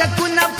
शकु न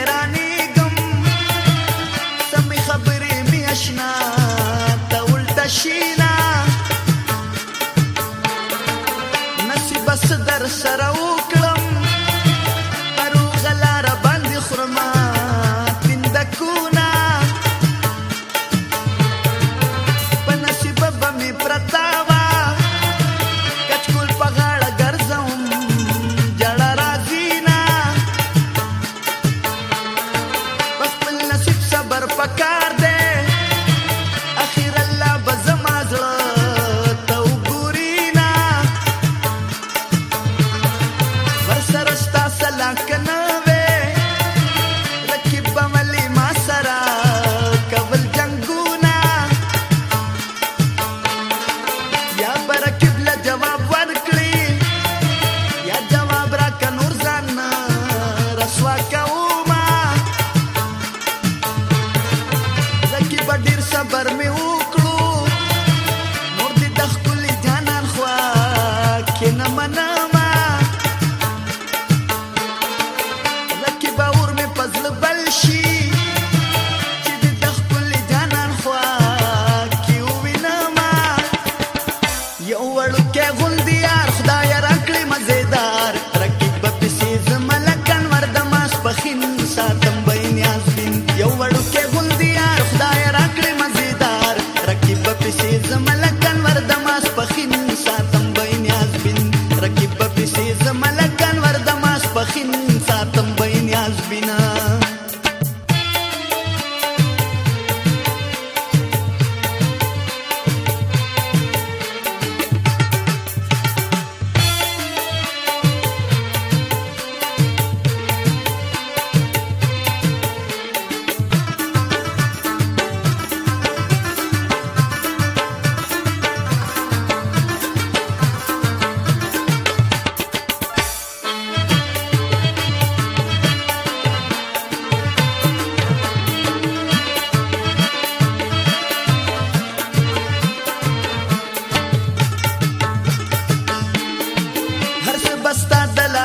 حیرانېږم سمې خبرې مې اشنا ته الټه شي نه نصیبه څه در سره و Let don't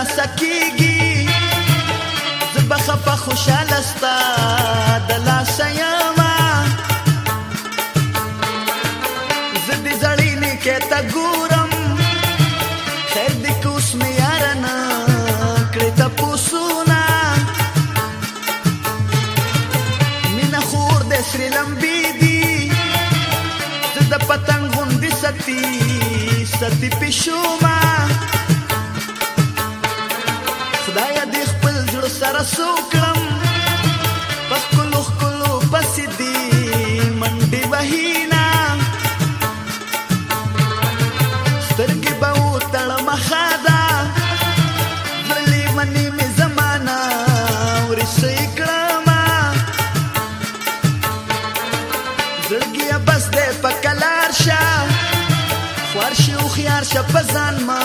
سکیږي زبا خپه خوشاله ستا د لاس یما زدي زړی نه کې تا ګورم خیر دې کوس مې یار نه کړې ته پوسونا مینا خور دې سری لمبي دي د پتنګ غوندي ستی ستی پښوما سو کړم پس کلو کلو پس دی منډي وهینا سترګې به تړ مخادا ولي منی می زمانہ ورسې کړم زړګي بس دې پکلار شاه خور شو خيار شپزان ما